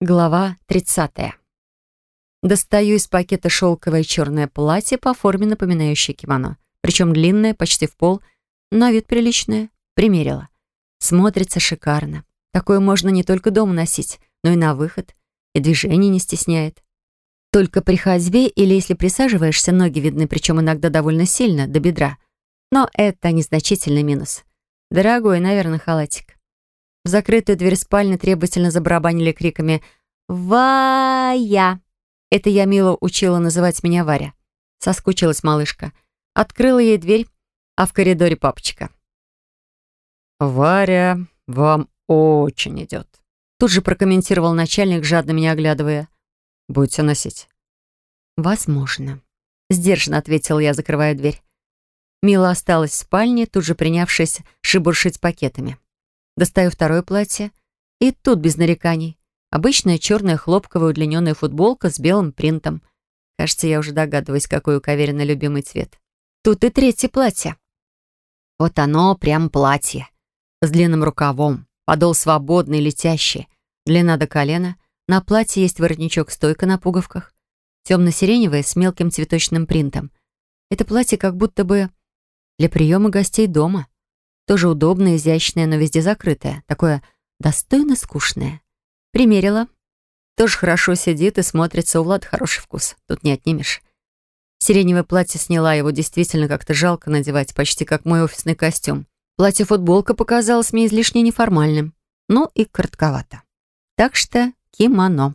Глава 30. Достаю из пакета шелковое черное платье по форме, напоминающее кимоно. Причем длинное, почти в пол, на вид приличное. Примерила. Смотрится шикарно. Такое можно не только дома носить, но и на выход. И движение не стесняет. Только при ходьбе или если присаживаешься, ноги видны, причем иногда довольно сильно, до бедра. Но это незначительный минус. Дорогой, наверное, халатик. В закрытую дверь спальни требовательно забарабанили криками «Вая!». Это я Милу учила называть меня Варя. Соскучилась малышка. Открыла ей дверь, а в коридоре папочка. «Варя, вам очень идет», Тут же прокомментировал начальник, жадно меня оглядывая. «Будете носить?» «Возможно», — сдержанно ответила я, закрывая дверь. Мила осталась в спальне, тут же принявшись шебуршить пакетами. Достаю второе платье. И тут без нареканий. Обычная черная хлопковая удлиненная футболка с белым принтом. Кажется, я уже догадываюсь, какой у Каверина любимый цвет. Тут и третье платье. Вот оно, прям платье. С длинным рукавом, подол свободный, летящий, длина до колена. На платье есть воротничок-стойка на пуговках. Темно-сиреневое с мелким цветочным принтом. Это платье как будто бы для приема гостей дома. Тоже удобное, изящное, но везде закрытое. Такое достойно скучное. Примерила. Тоже хорошо сидит и смотрится. У Влада хороший вкус. Тут не отнимешь. Сиреневое платье сняла, его действительно как-то жалко надевать, почти как мой офисный костюм. Платье-футболка показалось мне излишне неформальным. Ну и коротковато. Так что кимоно.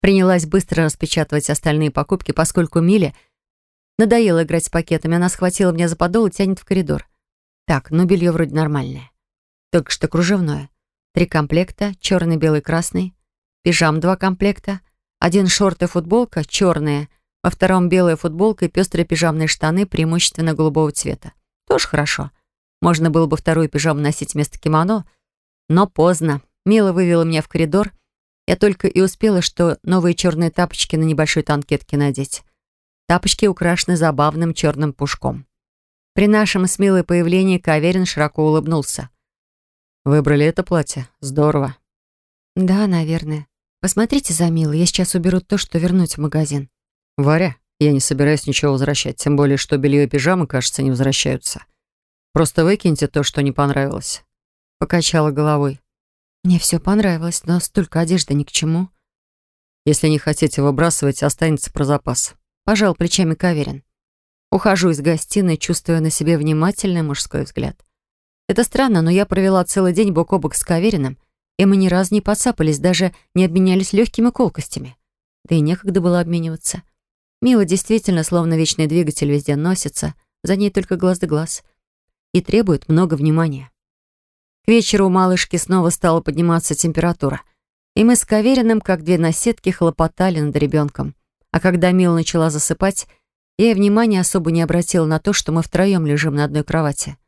Принялась быстро распечатывать остальные покупки, поскольку Миле надоело играть с пакетами. Она схватила меня за подол и тянет в коридор. Так, ну белье вроде нормальное. Только что кружевное. Три комплекта, черный, белый, красный. Пижам два комплекта. Один шорт и футболка, черные. Во втором белая футболка и пестрые пижамные штаны, преимущественно голубого цвета. Тоже хорошо. Можно было бы вторую пижаму носить вместо кимоно, но поздно. Мила вывела меня в коридор. Я только и успела, что новые черные тапочки на небольшой танкетке надеть. Тапочки украшены забавным черным пушком. При нашем с Милой появлении Каверин широко улыбнулся. «Выбрали это платье? Здорово». «Да, наверное. Посмотрите за Милой, я сейчас уберу то, что вернуть в магазин». «Варя, я не собираюсь ничего возвращать, тем более, что белье и пижамы, кажется, не возвращаются. Просто выкиньте то, что не понравилось». Покачала головой. «Мне все понравилось, но столько одежды ни к чему». «Если не хотите выбрасывать, останется про запас». Пожал плечами Каверин. Ухожу из гостиной, чувствуя на себе внимательный мужской взгляд. Это странно, но я провела целый день бок о бок с Кавериным, и мы ни разу не подцапались, даже не обменялись легкими колкостями. Да и некогда было обмениваться. Мила действительно, словно вечный двигатель, везде носится, за ней только глаз да глаз. И требует много внимания. К вечеру у малышки снова стала подниматься температура, и мы с Кавериным, как две наседки, хлопотали над ребенком. А когда Мила начала засыпать, я и внимания особо не обратила на то, что мы втроем лежим на одной кровати.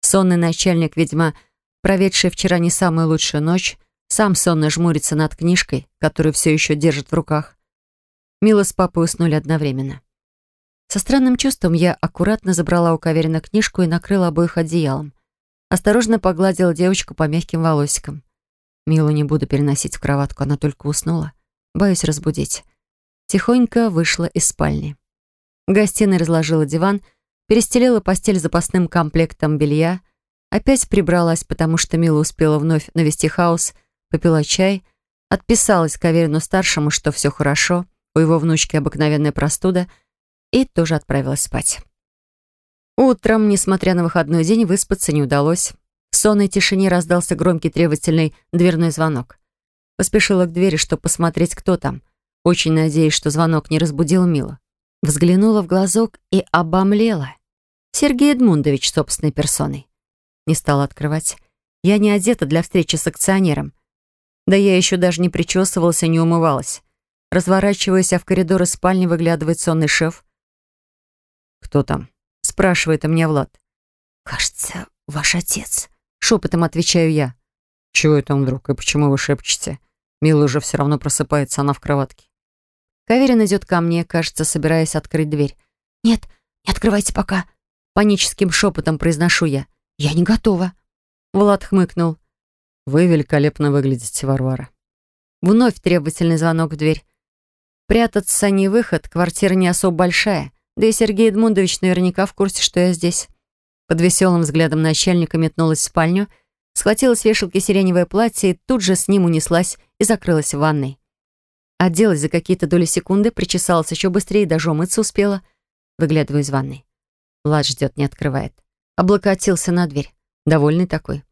Сонный начальник, видимо, проведший вчера не самую лучшую ночь, сам сонно жмурится над книжкой, которую все еще держит в руках. Мила с папой уснули одновременно. Со странным чувством я аккуратно забрала у Каверина книжку и накрыла обоих одеялом. Осторожно погладила девочку по мягким волосикам. Милу не буду переносить в кроватку, она только уснула. Боюсь разбудить. Тихонько вышла из спальни. Гостиной разложила диван, перестелила постель запасным комплектом белья, опять прибралась, потому что Мила успела вновь навести хаос, попила чай, отписалась Каверину-старшему, что все хорошо, у его внучки обыкновенная простуда, и тоже отправилась спать. Утром, несмотря на выходной день, выспаться не удалось. В сонной тишине раздался громкий требовательный дверной звонок. Поспешила к двери, чтобы посмотреть, кто там. Очень надеюсь, что звонок не разбудил Милу. Взглянула в глазок и обомлела. Сергей Эдмундович собственной персоной. Не стала открывать. Я не одета для встречи с акционером. Да я еще даже не причесывалась и не умывалась. Разворачиваясь, а в коридор спальни выглядывает сонный шеф. «Кто там?» — спрашивает у меня Влад. «Кажется, ваш отец», — шепотом отвечаю я. «Чего это он вдруг? И почему вы шепчете? Мила уже все равно просыпается, она в кроватке». Каверин идет ко мне, кажется, собираясь открыть дверь. «Нет, не открывайте пока!» Паническим шепотом произношу я. «Я не готова!» Влад хмыкнул. «Вы великолепно выглядите, Варвара». Вновь требовательный звонок в дверь. Прятаться не выход, квартира не особо большая. Да и Сергей Эдмундович наверняка в курсе, что я здесь. Под веселым взглядом начальника метнулась в спальню, схватила с вешалки сиреневое платье и тут же с ним унеслась и закрылась в ванной. Оделась за какие-то доли секунды, причесалась еще быстрее, даже умыться успела. Выглядываю из ванной. Влад ждет, не открывает. Облокотился на дверь. Довольный такой.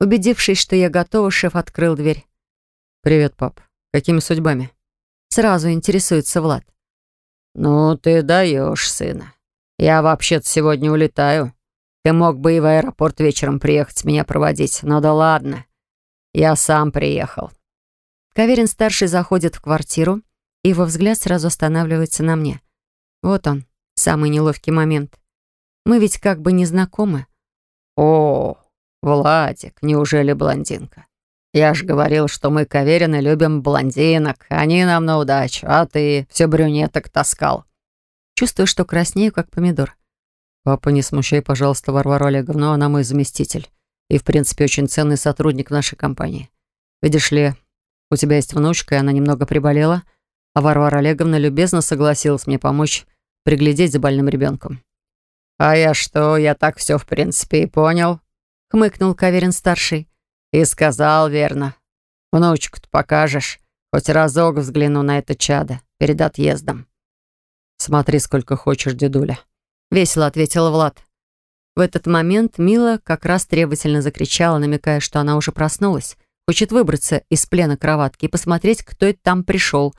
Убедившись, что я готова, шеф открыл дверь. «Привет, пап. Какими судьбами?» Сразу интересуется Влад. «Ну, ты даешь, сына. Я вообще-то сегодня улетаю. Ты мог бы и в аэропорт вечером приехать меня проводить, но да ладно. Я сам приехал». Каверин-старший заходит в квартиру, и его взгляд сразу останавливается на мне. Вот он, самый неловкий момент. Мы ведь как бы не знакомы. «О, Владик, неужели блондинка? Я ж говорил, что мы, Каверины, любим блондинок. Они нам на удачу, а ты все брюнеток таскал. Чувствую, что краснею, как помидор. Папа, не смущай, пожалуйста, Варвару Олеговну, она мой заместитель. И, в принципе, очень ценный сотрудник нашей компании. Видишь ли, у тебя есть внучка, и она немного приболела, а Варвара Олеговна любезно согласилась мне помочь приглядеть за больным ребенком. «А я что, я так все в принципе и понял?» — хмыкнул Каверин-старший. И сказал верно. Внучку-то покажешь. Хоть разок взгляну на это чадо перед отъездом. Смотри, сколько хочешь, дедуля. Весело ответила Влад. В этот момент Мила как раз требовательно закричала, намекая, что она уже проснулась, хочет выбраться из плена кроватки и посмотреть, кто это там пришел.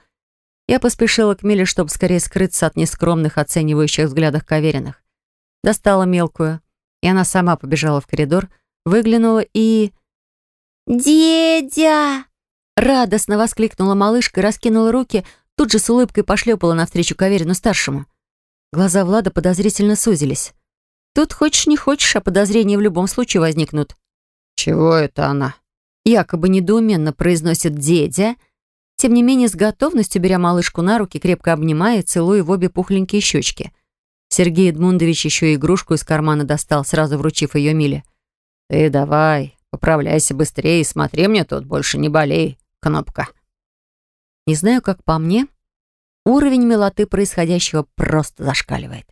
Я поспешила к Миле, чтобы скорее скрыться от нескромных оценивающих взглядов Кавериных. Достала мелкую, и она сама побежала в коридор, выглянула и... «Дедя!» Радостно воскликнула малышка и раскинула руки, тут же с улыбкой пошлепала навстречу Каверину-старшему. Глаза Влада подозрительно сузились. Тут хочешь не хочешь, а подозрения в любом случае возникнут. «Чего это она?» Якобы недоуменно произносит дедя, тем не менее с готовностью беря малышку на руки, крепко обнимая целуя в обе пухленькие щечки. Сергей Эдмундович еще игрушку из кармана достал, сразу вручив ее Миле. «Ты давай, Поправляйся быстрее и смотри мне тут, больше не болей, кнопка. Не знаю, как по мне, уровень милоты происходящего просто зашкаливает.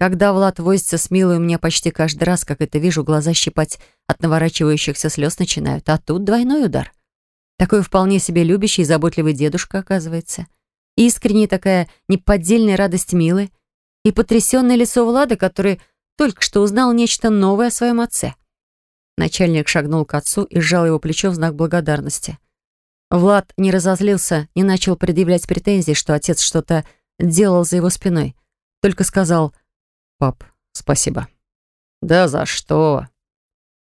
Когда Влад возится с Милой, у меня почти каждый раз, как это вижу, глаза щипать от наворачивающихся слез начинают, а тут двойной удар. Такой вполне себе любящий и заботливый дедушка, оказывается. Искренняя такая неподдельная радость Милы и потрясенное лицо Влада, который только что узнал нечто новое о своем отце. Начальник шагнул к отцу и сжал его плечо в знак благодарности. Влад не разозлился, не начал предъявлять претензий, что отец что-то делал за его спиной. Только сказал «Пап, спасибо». «Да за что?»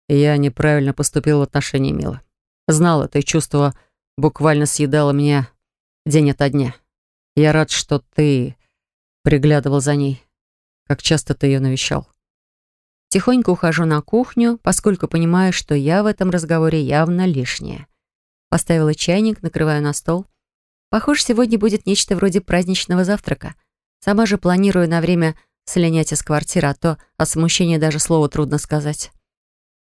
Я неправильно поступил в отношении Милы. Знал это и чувство буквально съедало меня день ото дня. Я рад, что ты приглядывал за ней. Как часто ты ее навещал? Тихонько ухожу на кухню, поскольку понимаю, что я в этом разговоре явно лишняя. Поставила чайник, накрываю на стол. Похоже, сегодня будет нечто вроде праздничного завтрака. Сама же планирую на время слинять из квартиры, а то от смущения даже слова трудно сказать.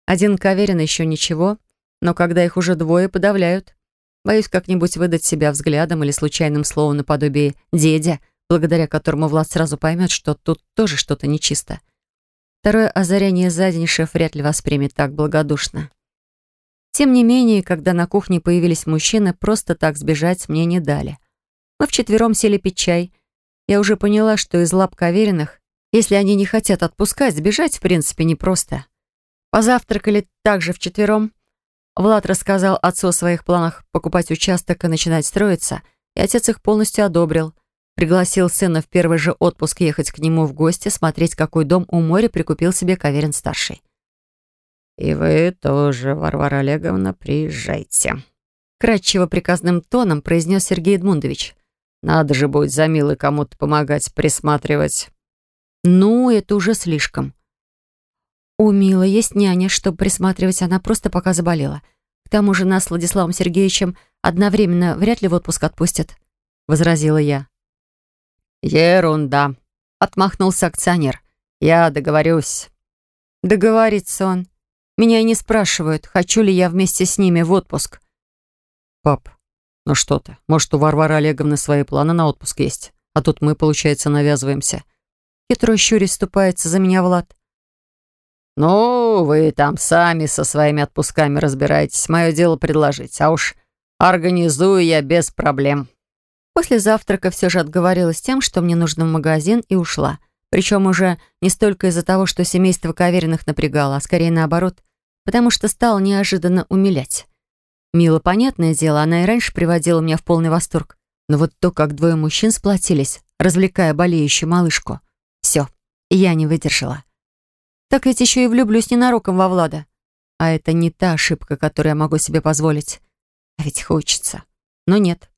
Один Каверин еще ничего, но когда их уже двое подавляют. Боюсь как-нибудь выдать себя взглядом или случайным словом наподобие «дедя», благодаря которому Влад сразу поймет, что тут тоже что-то нечисто. Второе озарение за день шеф вряд ли воспримет так благодушно. Тем не менее, когда на кухне появились мужчины, просто так сбежать мне не дали. Мы вчетвером сели пить чай. Я уже поняла, что из лап Кавериных, если они не хотят отпускать, сбежать в принципе непросто. Позавтракали также вчетвером. Влад рассказал отцу о своих планах покупать участок и начинать строиться, и отец их полностью одобрил — Пригласил сына в первый же отпуск ехать к нему в гости, смотреть, какой дом у моря прикупил себе Каверин-старший. «И вы тоже, Варвара Олеговна, приезжайте», — кратчево приказным тоном произнес Сергей Эдмундович. «Надо же будет за милой кому-то помогать, присматривать». «Ну, это уже слишком». «У Милы есть няня, чтобы присматривать, она просто пока заболела. К тому же нас с Владиславом Сергеевичем одновременно вряд ли в отпуск отпустят», — возразила я. «Ерунда», — отмахнулся акционер. «Я договорюсь». Договорится он. Меня и не спрашивают, хочу ли я вместе с ними в отпуск. «Пап, Ну что ты, может, у Варвары Олеговны свои планы на отпуск есть, а тут мы, получается, навязываемся. Хитро щурясь ступается за меня Влад. «Ну, вы там сами со своими отпусками разбираетесь. Мое дело предложить. А уж организую я без проблем». После завтрака все же отговорилась тем, что мне нужно в магазин, и ушла. Причем уже не столько из-за того, что семейство Кавериных напрягало, а скорее наоборот, потому что стал неожиданно умилять. Мила, понятное дело, она и раньше приводила меня в полный восторг. Но вот то, как двое мужчин сплотились, развлекая болеющую малышку, все, я не выдержала. Так ведь еще и влюблюсь ненароком во Влада. А это не та ошибка, которую я могу себе позволить. А ведь хочется. Но нет.